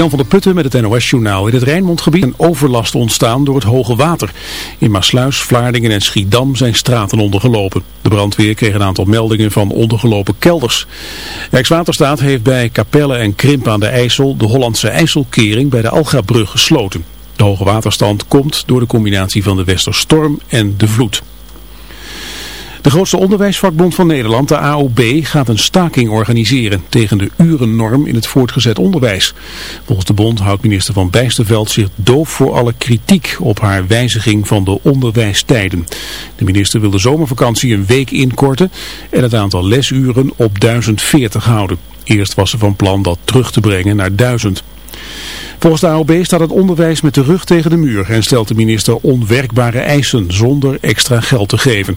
Jan van der Putten met het NOS-journaal. In het Rijnmondgebied een overlast ontstaan door het hoge water. In Maasluis, Vlaardingen en Schiedam zijn straten ondergelopen. De brandweer kreeg een aantal meldingen van ondergelopen kelders. Rijkswaterstaat heeft bij Capelle en Krimp aan de IJssel de Hollandse IJsselkering bij de Algabrug gesloten. De hoge waterstand komt door de combinatie van de Westerstorm en de vloed. De grootste onderwijsvakbond van Nederland, de AOB, gaat een staking organiseren tegen de urennorm in het voortgezet onderwijs. Volgens de bond houdt minister Van Bijsterveld zich doof voor alle kritiek op haar wijziging van de onderwijstijden. De minister wil de zomervakantie een week inkorten en het aantal lesuren op 1040 houden. Eerst was ze van plan dat terug te brengen naar 1000. Volgens de AOB staat het onderwijs met de rug tegen de muur en stelt de minister onwerkbare eisen zonder extra geld te geven.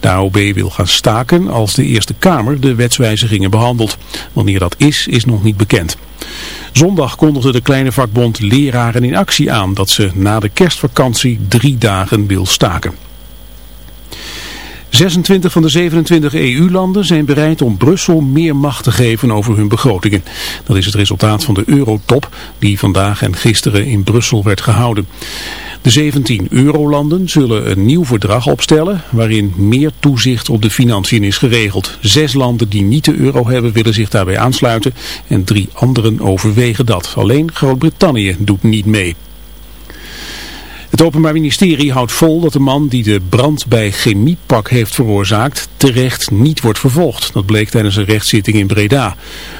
De AOB wil gaan staken als de Eerste Kamer de wetswijzigingen behandelt. Wanneer dat is, is nog niet bekend. Zondag kondigde de kleine vakbond Leraren in Actie aan dat ze na de kerstvakantie drie dagen wil staken. 26 van de 27 EU-landen zijn bereid om Brussel meer macht te geven over hun begrotingen. Dat is het resultaat van de Eurotop die vandaag en gisteren in Brussel werd gehouden. De 17 eurolanden zullen een nieuw verdrag opstellen waarin meer toezicht op de financiën is geregeld. Zes landen die niet de euro hebben willen zich daarbij aansluiten en drie anderen overwegen dat. Alleen Groot-Brittannië doet niet mee. Het Openbaar Ministerie houdt vol dat de man die de brand bij Chemiepak heeft veroorzaakt terecht niet wordt vervolgd. Dat bleek tijdens een rechtszitting in Breda.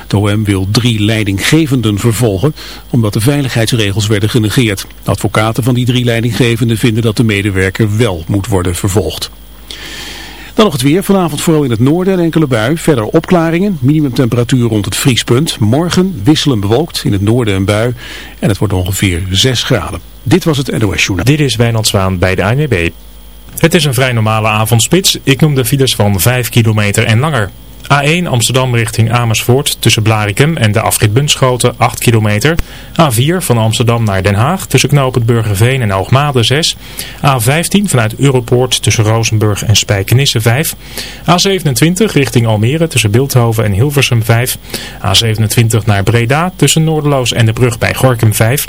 De OM wil drie leidinggevenden vervolgen omdat de veiligheidsregels werden genegeerd. Advocaten van die drie leidinggevenden vinden dat de medewerker wel moet worden vervolgd. Dan nog het weer. Vanavond vooral in het noorden en enkele bui. Verder opklaringen. Minimumtemperatuur rond het vriespunt. Morgen wisselen bewolkt. In het noorden een bui. En het wordt ongeveer 6 graden. Dit was het NOS Journaal. Dit is Wijnand Zwaan bij de ANWB. Het is een vrij normale avondspits. Ik noem de files van 5 kilometer en langer. A1 Amsterdam richting Amersfoort tussen Blarikum en de afrit Bunschoten 8 kilometer. A4 van Amsterdam naar Den Haag tussen knooppunt Burgerveen en Hoogmade 6. A15 vanuit Europoort tussen Rozenburg en Spijkenisse 5. A27 richting Almere tussen Beeldhoven en Hilversum 5. A27 naar Breda tussen Noorderloos en de brug bij Gorkum 5.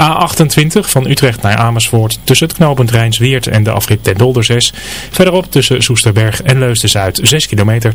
A28 van Utrecht naar Amersfoort tussen het knooppunt Rijnsweert en de afrit Den Dolder 6. Verderop tussen Soesterberg en Leusden-Zuid 6 kilometer.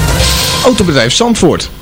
Autobedrijf Zandvoort.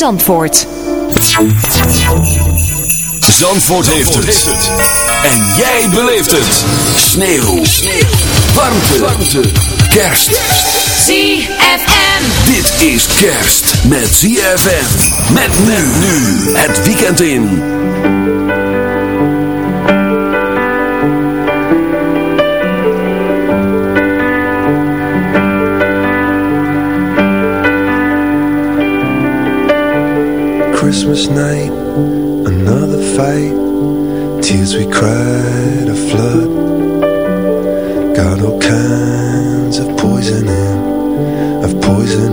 Zandvoort. Zandvoort, heeft, het. En jij beleeft het. Sneeuw. Sneeuw. Warmte. Warmte. Kerst. ZFM. Dit is kerst met ZFM. Met nu nu. Het weekend in. Christmas night, another fight. Tears we cried a flood. Got all kinds of poison in, of poison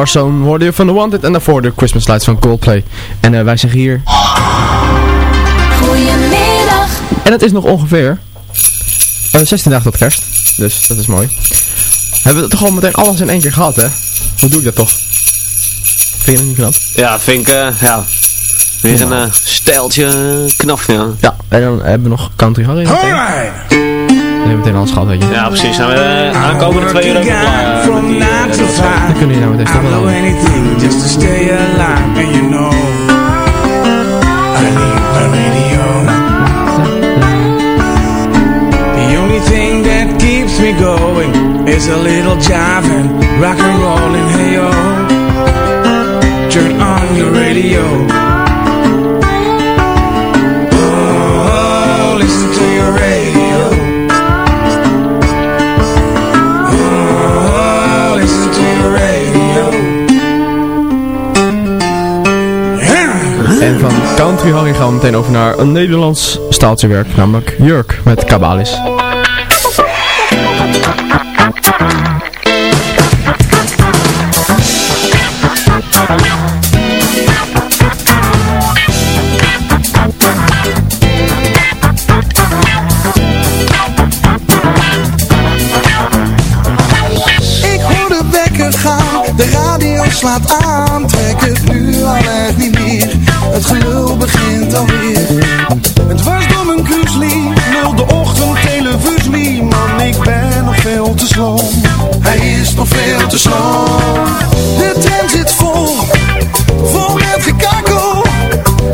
Warzone hoorde je van The Wanted en daarvoor de Christmas Lights van Coldplay. En eh, wij zeggen hier... Goedemiddag. En het is nog ongeveer eh 16 dagen tot kerst. Dus dat is mooi. Hebben we toch al meteen alles in één keer gehad, hè? Hoe doe ik dat toch? Vind je dat niet knap? Ja, vind ik, eh, ja, weer een eh, stijltje eh, knap, ja. Ja, en dan hebben we nog Country Harry. meteen. Dan hebben we meteen alles gehad, weet je. Ja, precies. Nou, we aankomende twee uur ook nog klaar. Eh, 9 to dat- 5 Dan kunnen jullie nou meteen stoppen do dan. anything just to stay alive And you know I need my radio The only thing that keeps me going Is a little jive and rock and rollin' Hey yo Turn on your radio En van Country Harry gaan we meteen over naar een Nederlands staaltje werk, namelijk Jurk met Kabalis. Ik hoor de wekker gaan, de radio slaat aan Trek het nu al Het was door mijn kruislie, lul de ochtend televisie Man, ik ben nog veel te sloom, hij is nog veel te sloom De tram zit vol, vol met gekakel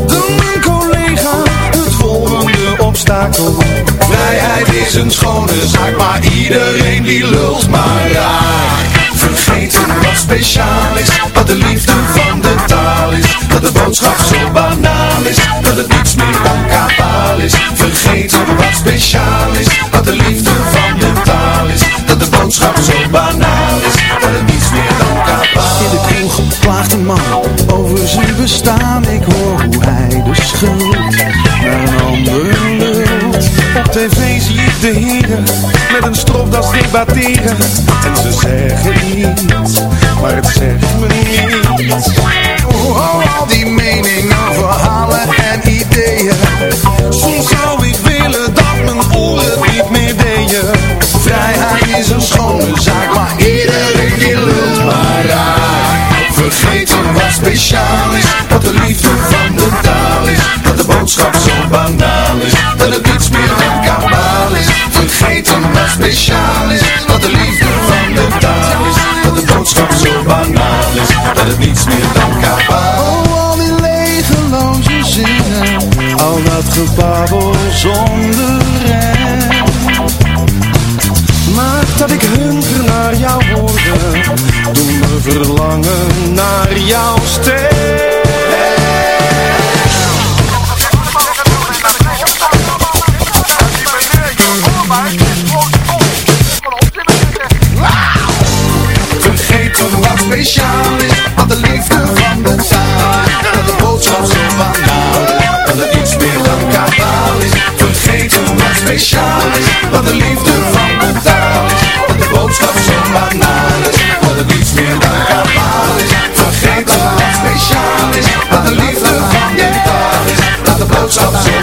Doe mijn collega het volgende obstakel. Vrijheid is een schone zaak, maar iedereen die lult maar raak Vergeten wat speciaal is, wat de liefde van de taal is Dat de boodschap zo banaal is, dat het niets meer dan kabaal is. Vergeten wat speciaal is, wat de liefde van de taal is Dat de boodschap zo banaal is, dat het niets meer dan kabaal In de kroeg klaagt een man over zijn bestaan Ik hoor hoe hij de schuld naar een ander lult Op tv de heren met een stropdas debatteren. En ze zeggen iets, maar het zegt me niets. Oh, al die meningen, verhalen en ideeën? Soms zou ik willen dat mijn oren niet meer deden Vrijheid is een schone zaak, maar iedereen die lult maar raar Vergeten wat speciaal is, wat de liefde van de taal is. Dat de boodschap zo banaal is, dat het niets meer speciaal is, wat de liefde van de taal is Dat de boodschap zo banaal is, dat het niets meer dan kabaal. Oh, al die legeloze zinnen, al dat gebabbel zonder rem. Maakt dat ik hunker naar jouw woorden Doe me verlangen naar jouw stem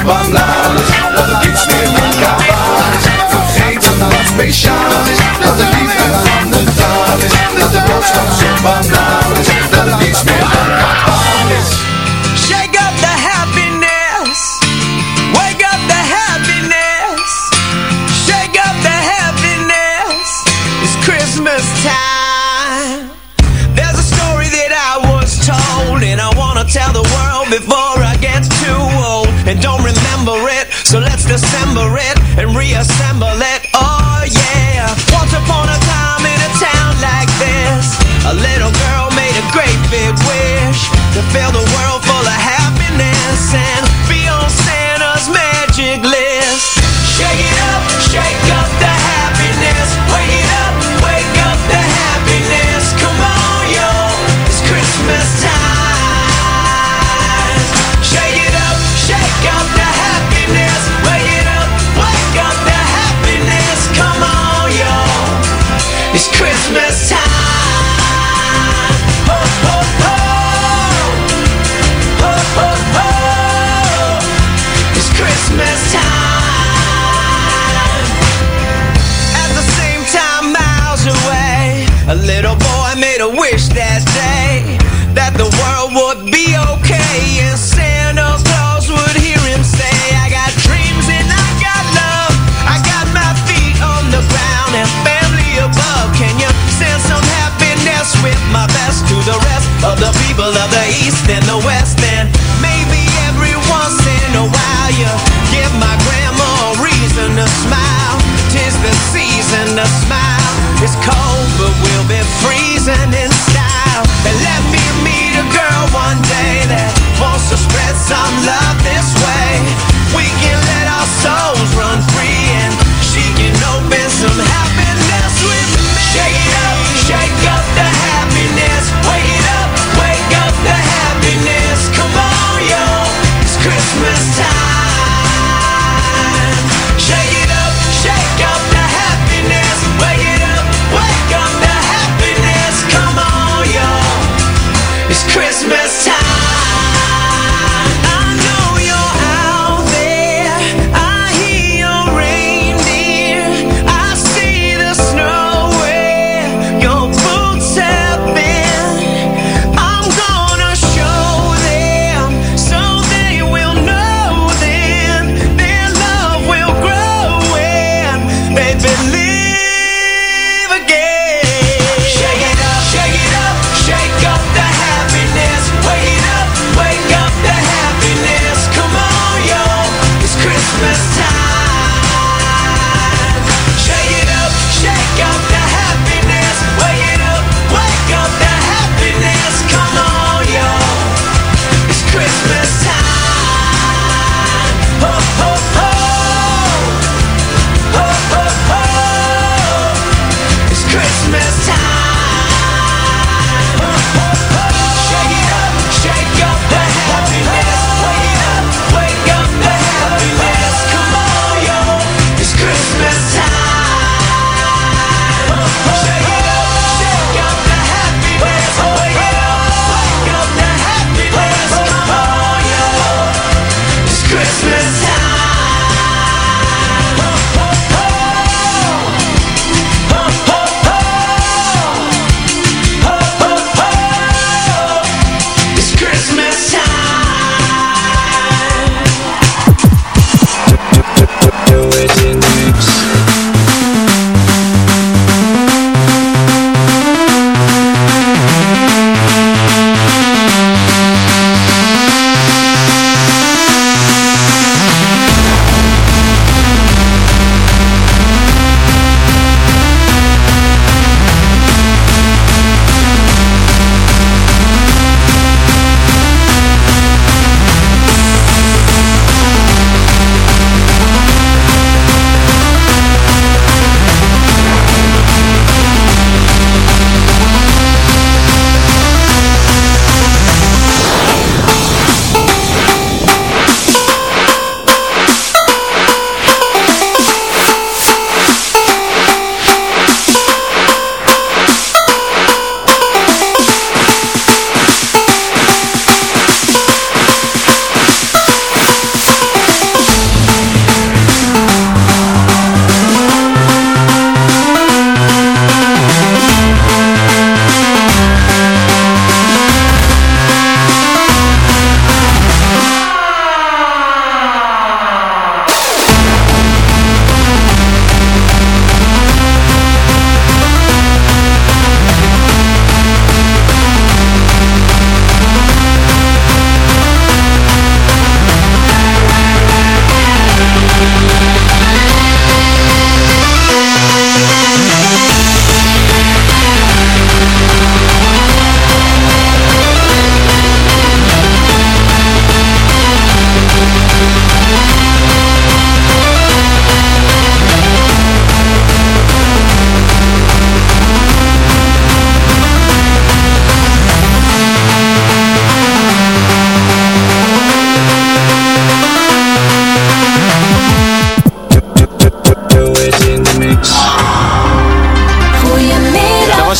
boodschap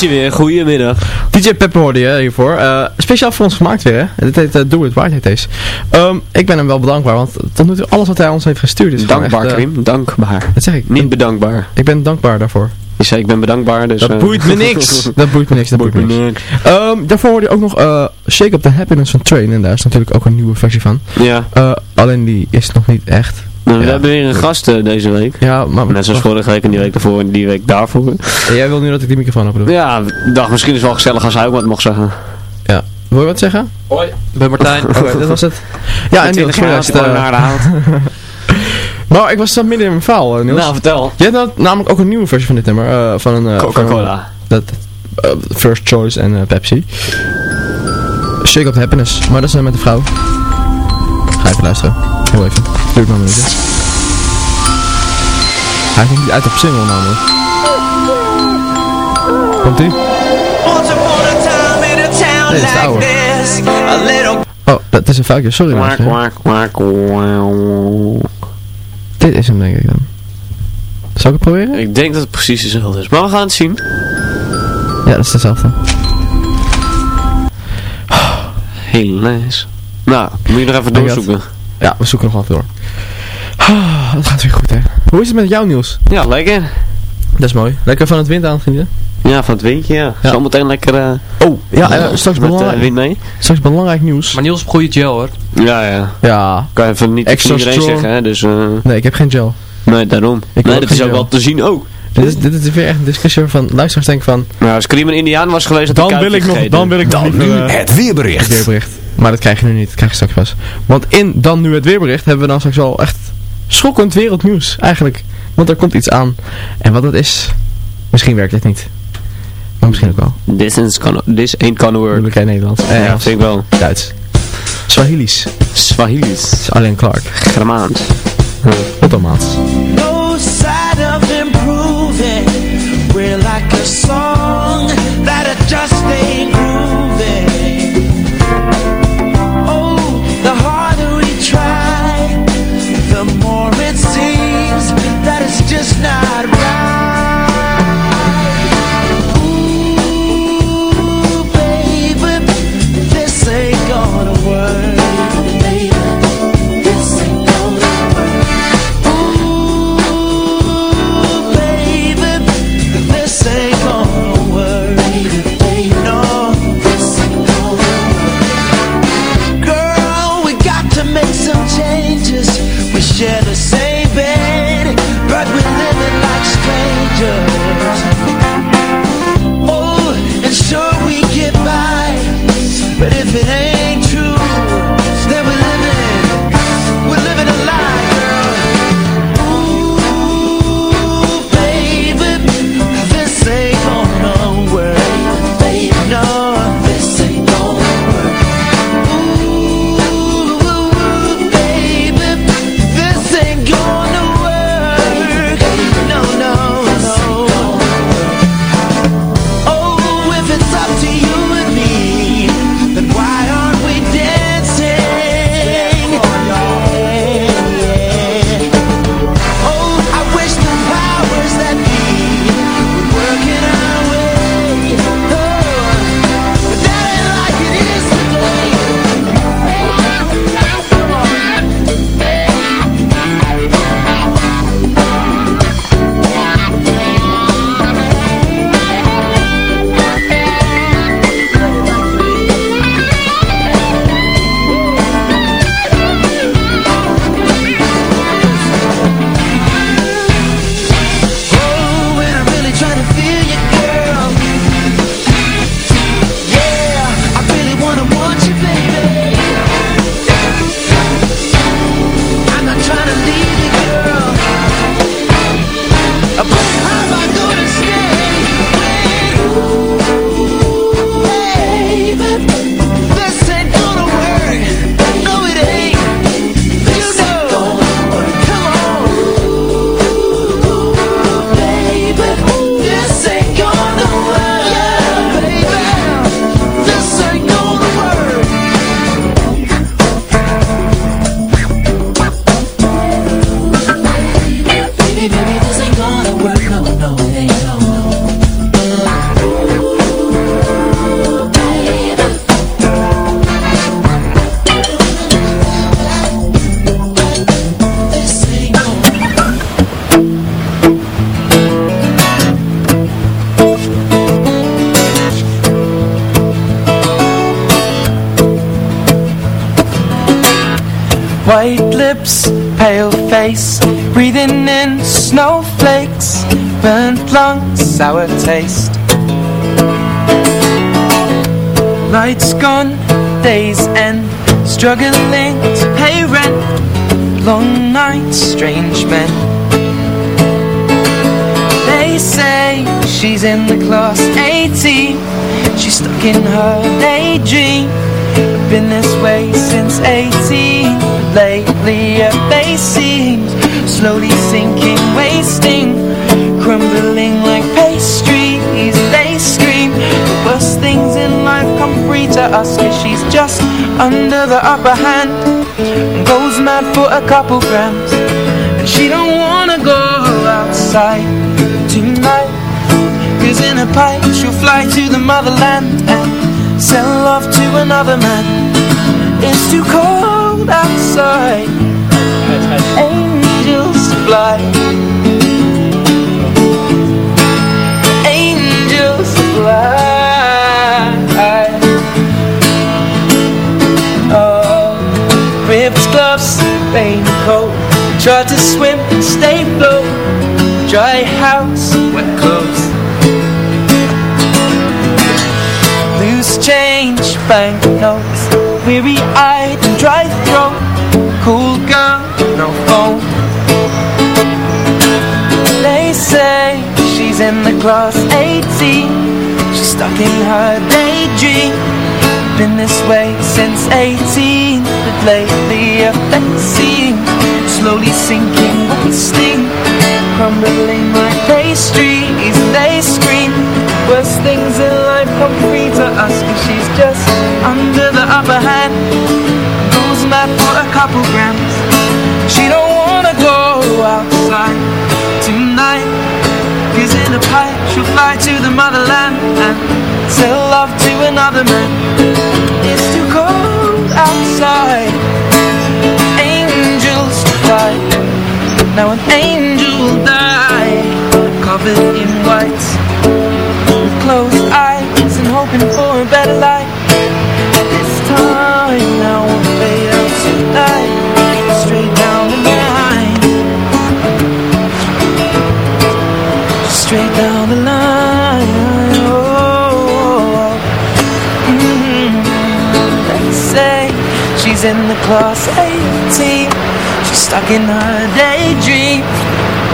weer. Goedemiddag. DJ Pepper hoorde je hiervoor. Eh, speciaal voor ons gemaakt weer, hè. Dit heet eh, Do It heet deze. Ehm, ik ben hem wel bedankbaar, want tot nu toe alles wat hij ons heeft gestuurd is Dankbaar, echt, uh, Krim. Dankbaar. Dat zeg ik. Niet bedankbaar. Ik ben dankbaar daarvoor. Je zei, ik ben bedankbaar, dus... Dat boeit me niks. dat boeit me niks, dat boeit me niks. Ehm, daarvoor hoorde je ook nog Shake Up The Happiness van Train. En daar is natuurlijk ook een nieuwe versie van. Ja. alleen die is nog niet echt nou, we Ja. hebben weer een gast eh, deze week. Ja, maar... Net zoals vorige week en die week daarvoor en die week daarvoor. Jij wil nu dat ik die microfoon open doe? Ja, dacht misschien is het wel gezellig als hij ook wat mocht zeggen. Ja. Wil je wat zeggen? Hoi, ik ben Martijn. Oké, dat was het. Ja, en voor de hout. Maar ik was dan midden in mijn verhaal, eh, Niels. Nou, vertel. Je hebt nou namelijk ook een nieuwe versie van dit nummer. eh, van een... eh, Coca-Cola. Dat, First Choice en Pepsi. Shake Up Happiness. Maar dat is met de vrouw. Ga even luisteren. Heel even. Duurt maar minuutje. Hij komt niet uit op single namelijk. Komt ie? Is de oude. Oh, dat is een foutje. Sorry. Dit is hem denk ik dan. Zal ik het proberen? Ik denk dat het precies hetzelfde is. Maar we gaan het zien. Ja, dat is dezelfde. Helaas. Nou, moet je nog even doorzoeken. Ja, we zoeken nog wel door. Ah, dat gaat weer goed hè. Hoe is het met jou Niels? Ja, lekker. Dat is mooi. Lekker van het wind aan genieten? Ja, van het windje, ja. Ja. Zometeen lekker eh Oh, ja, eh, straks, met belangrijk, wind mee. straks belangrijk nieuws. Maar Niels heeft goede gel hoor. Ja, ja. Ja, Kan je even niet Extra tegen iedereen strong. zeggen, hè. Dus, eh nee, ik heb geen gel. nee, daarom. Ik nee, dat is ook wel te zien ook. Dit is, dit is weer echt een discussie van luisteraars denken van... Nou, als Cream een Indiaan was geweest, had Dan wil ik nog, dan wil ik nog Dan liever, nu het weerbericht. Het weerbericht. Maar dat krijg je nu niet, dat krijg je straks pas. Want in Dan Nu Het Weerbericht hebben we dan straks al echt schokkend wereldnieuws eigenlijk. Want er komt iets aan. En wat dat is, misschien werkt het niet. Maar misschien ook wel. This, is gonna, this ain't gonna work. Moeilijk in Nederlands. Ja, Engels, vind ik wel. Duits. Swahili's. Swahili's. Alleen Clark. Germaans. Ottomaans. no sign of improving. We're like a song that just ain't it's just not Lungs, sour taste. Lights gone, days end Struggling to pay rent. Long nights, strange men. They say she's in the class 18 She's stuck in her daydream. Been this way since 18 lately her face seems Slowly sinking, wasting Crumbling like pastries. They scream The worst things in life come free to us Cause she's just under the upper hand. And goes mad for a couple grams And she don't wanna go outside tonight. Cause in a pipe she'll fly to the motherland And sell love to another man. It's too cold outside. Angels fly Tried to swim and stay afloat Dry house, wet clothes. Loose change, banknotes Weary-eyed and dry throat Cool girl, no phone. They say she's in the class 18 She's stuck in her daydream. Been this way since 18 But lately her face seems Slowly sinking, wasting Crumbling like pastries They scream. Worst things in life come free to us Cause she's just under the upper hand. Goes mad for a couple grams. She don't wanna go outside tonight. Cause in a pipe she'll fly to the motherland And sell love to another man. It's too cold outside Now an angel died Covered in white. With closed eyes and hoping for a better life. This time now we'll fade out tonight. Straight down the line. Straight down the line. Oh, mm, They say she's in the class 18 She's stuck in her daydream.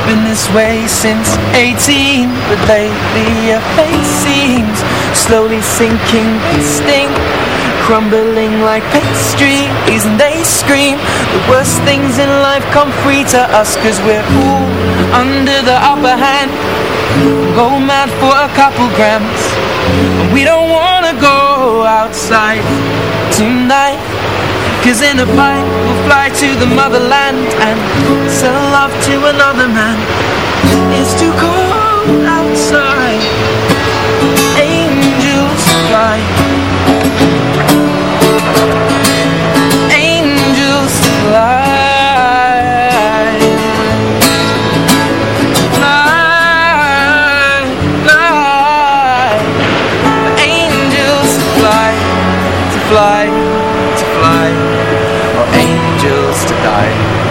Been this way since 18 But lately her face seems Slowly sinking, sting Crumbling like pastries And they scream? The worst things in life come free to us Cause we're all under the upper hand. Go mad for a couple grams. And we don't wanna go outside tonight Cause in a pipe we'll fly to the motherland And sell love to another man. It's too cold outside. Angels fly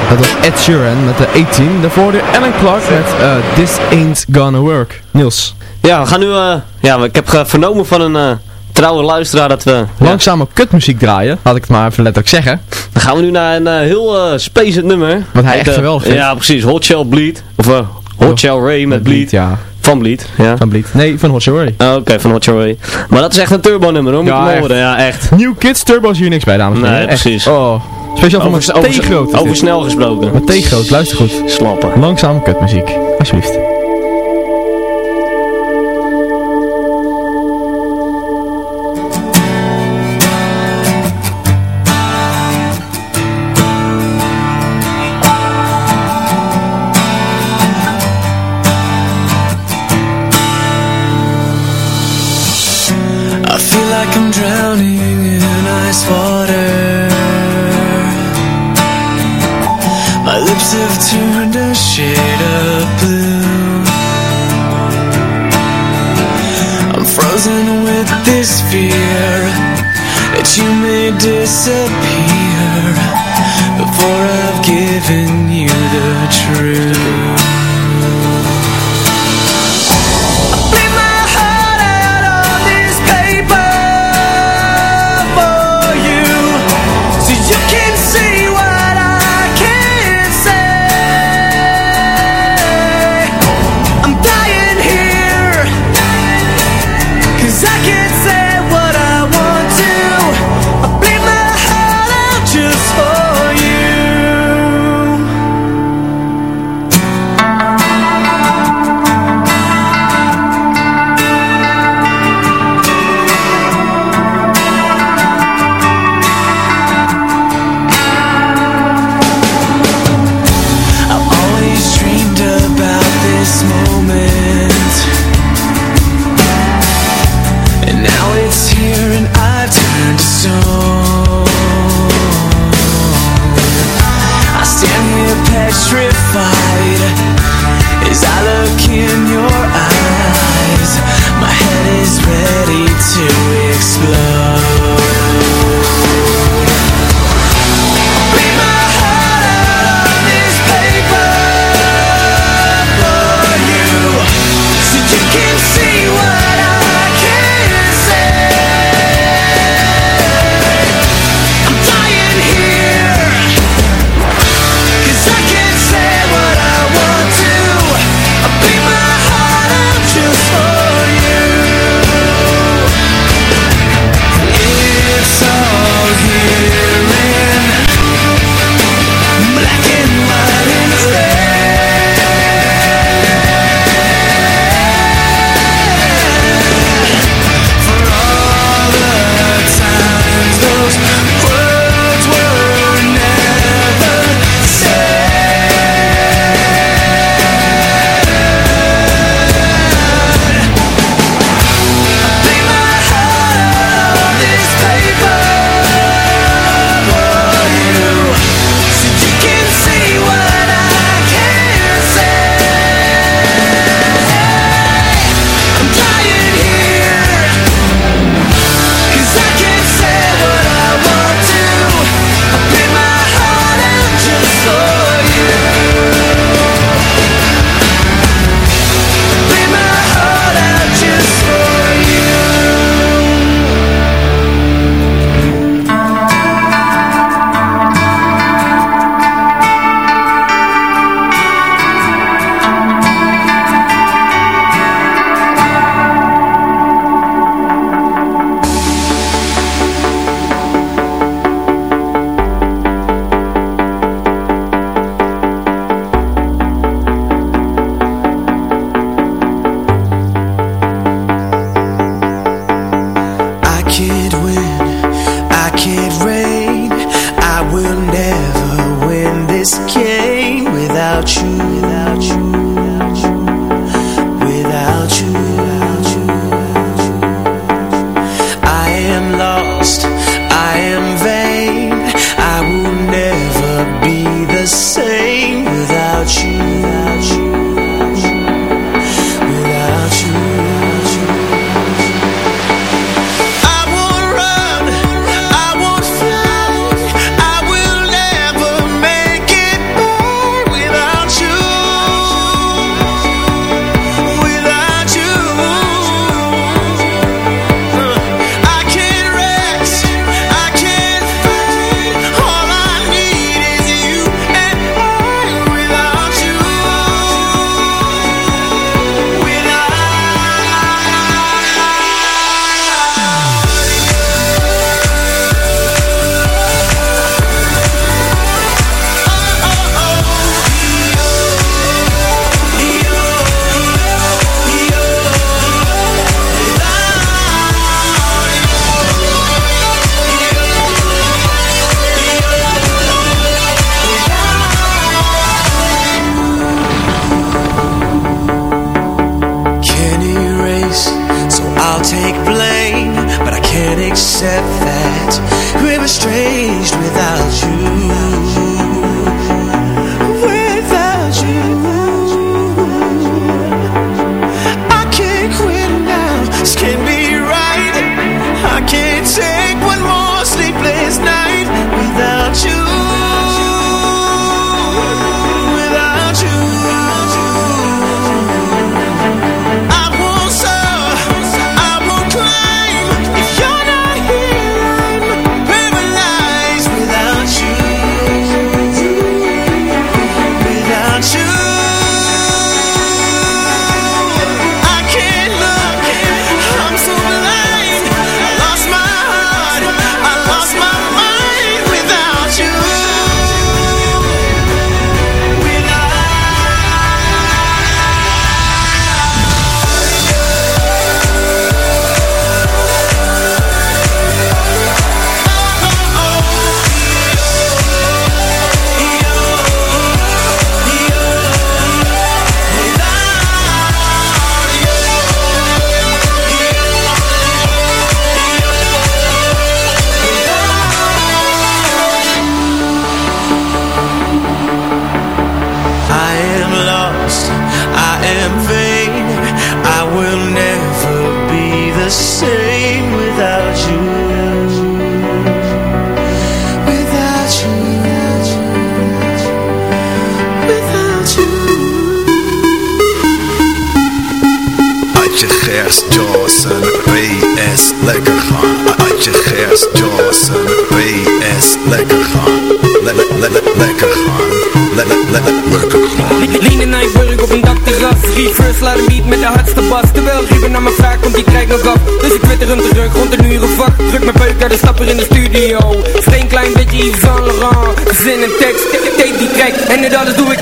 Dat was Ed Sheeran met de 18. Daarvoor de Alan Clark met eh, This Ain't Gonna Work. Niels. Ja, we gaan nu... eh, ja, ik heb ge- vernomen van een eh, trouwe luisteraar dat we... Langzame kutmuziek draaien, laat ik het maar even letterlijk zeggen. Dan gaan we nu naar een eh, heel spacend nummer. Wat hij Met, echt eh, geweldig vindt. Ja, precies. Hot Shell Bleed. Of eh, Hot Shell Ray met Bleed. Ja. Van Bleed, ja. Van Bleed. Nee, van Hot Shell Ray. Oh, Oké, van Hot Shell Ray. Maar dat is echt een turbo nummer hoor, moet Ja, je horen. Ja, echt. New Kids Turbo's hier niks bij, dames en Nee, heren. Echt. precies. Oh. Speciaal voor Over, mijn over, T-groot. over snel gesproken. Mijn T-groot, luister goed. Slappen. Langzame kutmuziek. Alsjeblieft. I feel like I'm drowning in ice water. Lips have turned a shade of blue. I'm frozen with this fear that you may disappear. before I've given you the truth.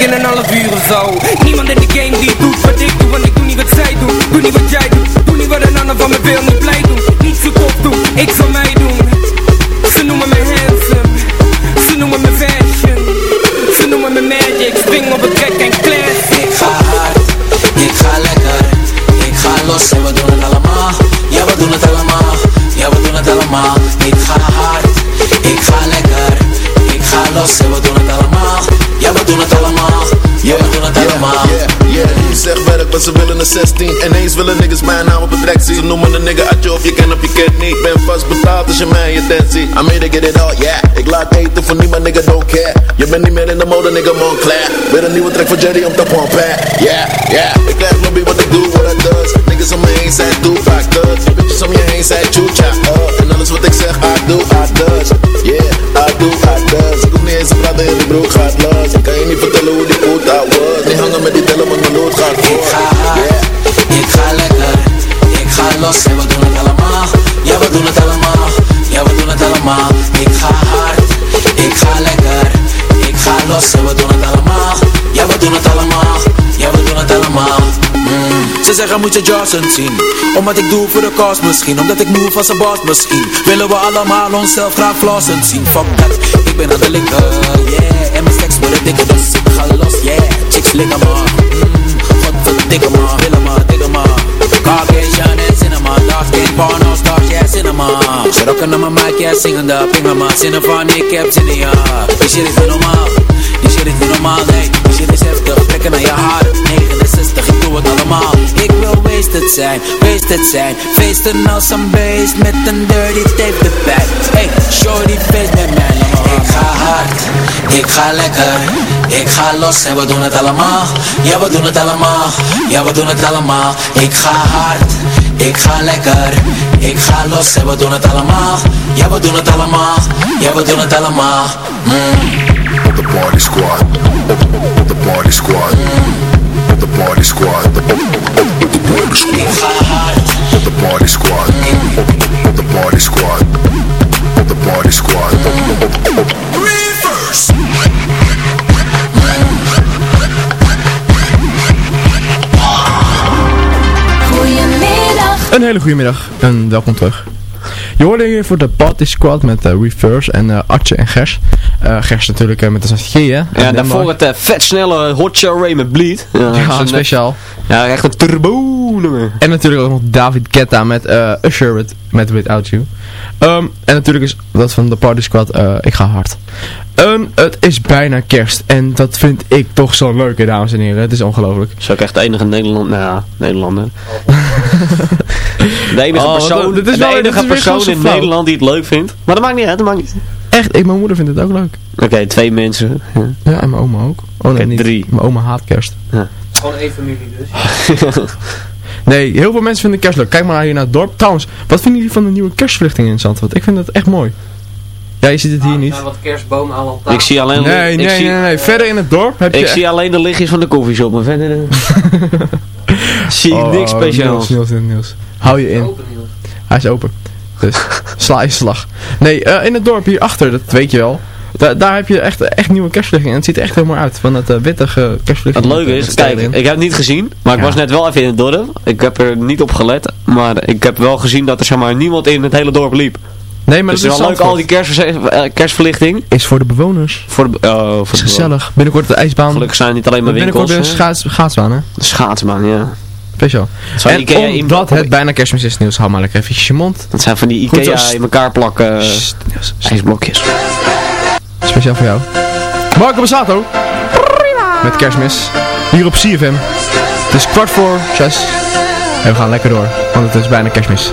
In een half uur of zo. Niemand in de game die doet wat ik doe Want ik doe niet wat zij doen. Doe niet wat jij doet Doe niet wat een ander van me wil Niet blij doen. Niet zo kop doen Ik zal mij doen. Ze noemen me handsome Ze noemen me fashion. Ze noemen me magic Spring op het trek en class Ik ga hard, ik ga lekker. Ik ga los en we doen het allemaal. Ja we doen het allemaal, ja we doen het allemaal. Ik ga hard, ik ga lekker. Ik ga los en we doen het allemaal Ja we doen het allemaal, ja we doen het allemaal. Yeah, yeah, je zegt werk, maar ze willen een 16 Ineens willen niggas mijn naam op het rek zien. Ze noemen een nigga uit je of je kent of je kent niet. Ben vast betaald als je mij je tent ziet I made to get it all, yeah. Ik laat eten voor niemand, nigga, don't care. Je bent niet meer in de mode, nigga, Montclair Weer een nieuwe track voor Jerry om te pompen Yeah, yeah. Ik krijg lobby wat ik doe, what I does. Niggas om me heen zijn doe vaak dat Bitches om je heen zijn chucha uh. En alles wat ik zeg, I do, I does. Yeah, Does Ik niet eens te praten, broek gaat los. Ik kan je niet vertellen hoe gaat Ik ga hard, ik ga lekker. Ik ga los. En we doen het allemaal. Ja we doen het allemaal, ja we doen het allemaal. Ik ga hard, ik ga lekker. Ik ga los. En we doen het allemaal. Ja we doen het allemaal, ja we doen het allemaal. Ze zeggen moet je Johnson zien? Omdat ik doe voor de kost misschien Omdat ik move als een boss misschien. Willen we allemaal onszelf graag flossen zien? Fuck dat, ik ben aan de linker. Yeah, en mijn stacks worden dikker Dus ik ga los, yeah Chicks liggen maar. Mm, Godverdikke maar, willen maar, dikke maar. Caucasian en cinema Dark skin, porno stars, yeah cinema. Ze rocken naar mijn mic, yeah zingende maar, zinnen van ik heb zin in ja Die shit is normaal Die shit is niet normaal, nee. Die shit is heftig, trekken naar je haren 69, ik doe het allemaal. Ik wil wasted zijn, wasted zijn. Feesten als een beest met een dirty tape erbij. Hey, shorty feest met mij, Ik ga hard, ik ga lekker. Ik ga los en we doen het allemaal. Ja, we doen het allemaal, ja, we doen het allemaal. Ik ga hard, ik ga lekker. Ik ga los en we doen het allemaal. Ja, we doen het allemaal, ja, we doen het allemaal. Mm. Op de party squad. Op de party squad. Op de party squad. Op de party squad. Op de party squad. Op de party squad. Op de party squad Reverse. Een hele goede middag en welkom terug. Je hoorde hier voor de Party Squad met eh, Reverse en Atje en Gers. Eh, Gers natuurlijk met de G, hè? Ja, En daarvoor het vet snelle Hot Show Ray met Bleed. Ja, Ja, speciaal. Ja, echt een turbo nummer. En natuurlijk ook nog David Guetta met Usher met, met Without You. Ehm, en natuurlijk is dat van de Party Squad Ik ga hard. Ehm, het is bijna kerst en dat vind ik toch zo leuk, hè, dames en heren. Het is ongelooflijk. Is ook echt de enige Nederland, nou ja, Nederlander. de enige Oh, persoon, dat is de wel- dat enige persoon in flauw. Nederland die het leuk vindt. Maar dat maakt niet uit, dat maakt niet Echt, ik, mijn moeder vindt het ook leuk. Oké, twee mensen. Ja. Ja, en mijn oma ook. Oh nee, drie. Mijn oma haat kerst. Gewoon één familie dus. Nee, heel veel mensen vinden kerst leuk. Kijk maar hier naar het dorp. Trouwens, wat vinden jullie van de nieuwe kerstverlichting in Zandvoort? Ik vind het echt mooi. Ja, je ziet het hier niet. Nou, wat kerstbomen aan. Ik zie alleen, Nee, ik nee, zie, nee, nee. Verder in het dorp heb je ik zie alleen de lichtjes van de koffieshop, maar verder eh, zie ik Oh, niks speciaals. Niels, Niels, Niels. Hou je in. Open. Hij is open. Dus sla je slag. Nee, eh, in het dorp hierachter, dat weet je wel. Da daar heb je echt, echt nieuwe kerstverlichting. En het ziet er echt helemaal uit. Van het uh, wittige kerstverlichting. Het leuke eh, is, kijk, in. ik heb het niet gezien, maar ik was net wel even in het dorp. Ik heb er niet op gelet, maar ik heb wel gezien dat er zeg maar niemand in het hele dorp liep. Nee, maar dus dat het is wel leuk, al die eh, kerstverlichting. Is voor de bewoners. Voor de, oh, voor is de- gezellig. Binnenkort de ijsbaan. Gelukkig zijn het niet alleen maar Binnenkort winkels. hè. schaats, schaatsbaan, hè? De schaatsbaan, ja. Speciaal. En Ikea omdat het bijna kerstmis is, Niels, hou maar lekker even je mond. Dat zijn van die Goed Ikea zo. in elkaar plakken eh, Sst, Niels, ijsblokjes. Speciaal voor jou. Marco Bassato. Met kerstmis. Hier op CFM. Het is kwart voor zes. En we gaan lekker door. Want het is bijna kerstmis.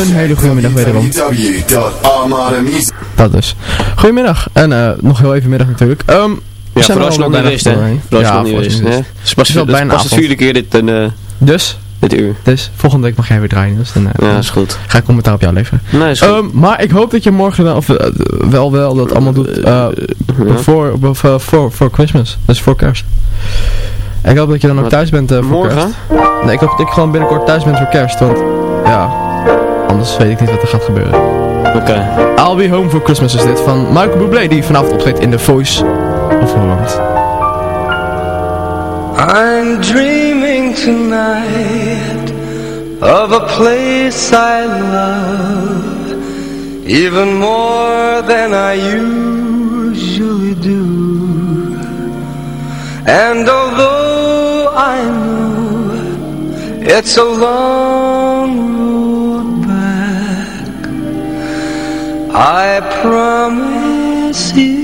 Een hele goede middag wederom. Dat dus. Goedemiddag. En eh, nog heel even middag natuurlijk. Ehm, we Ja, zijn voor als je al nog niet wist, hè. doorheen. Voor als je Ja, nog niet wist, hè. Het is pas, de vierde keer dit, een, eh, Dus? dit uur. Dus volgende week mag jij weer draaien. Dus dan, eh, Ja, is goed. Ga ik commentaar op jou leveren. Nee, is goed. Ehm, maar ik hoop dat je morgen dan, of, wel wel dat allemaal doet eh, voor, voor, voor Christmas. Dus voor kerst. En ik hoop dat je dan ook thuis bent eh, voor Morgen? kerst. Nee, ik hoop dat ik gewoon binnenkort thuis ben voor kerst. Want ja, anders weet ik niet wat er gaat gebeuren. Oké. I'll Be Home for Christmas is dit van Michael Bublé die vanavond optreedt in The Voice of Holland. I'm dreaming tonight of a place I love even more than I usually do. And although I know it's a long I promise you.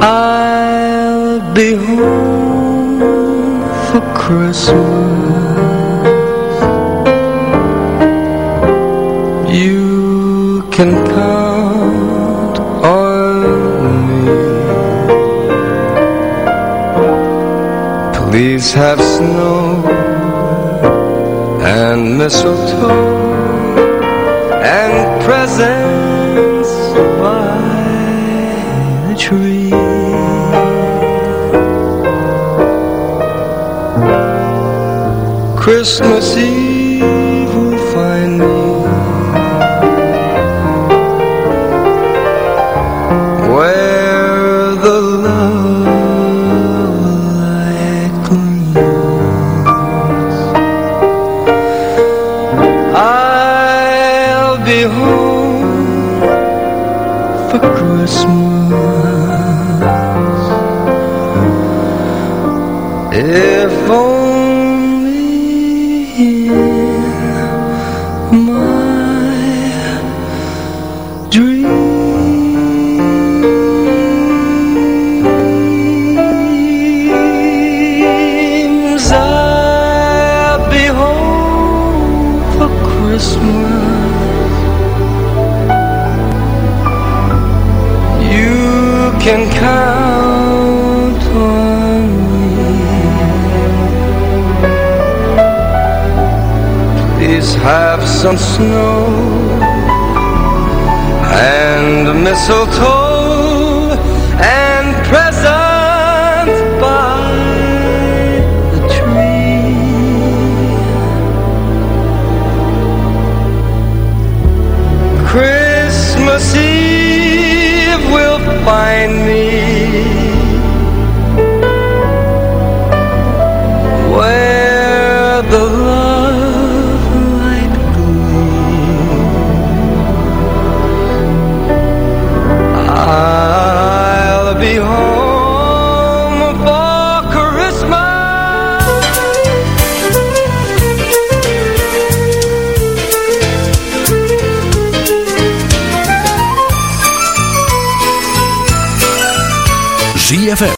I'll be home for Christmas. You can count on me. Please have snow and mistletoe and presents by the tree. Christmas Eve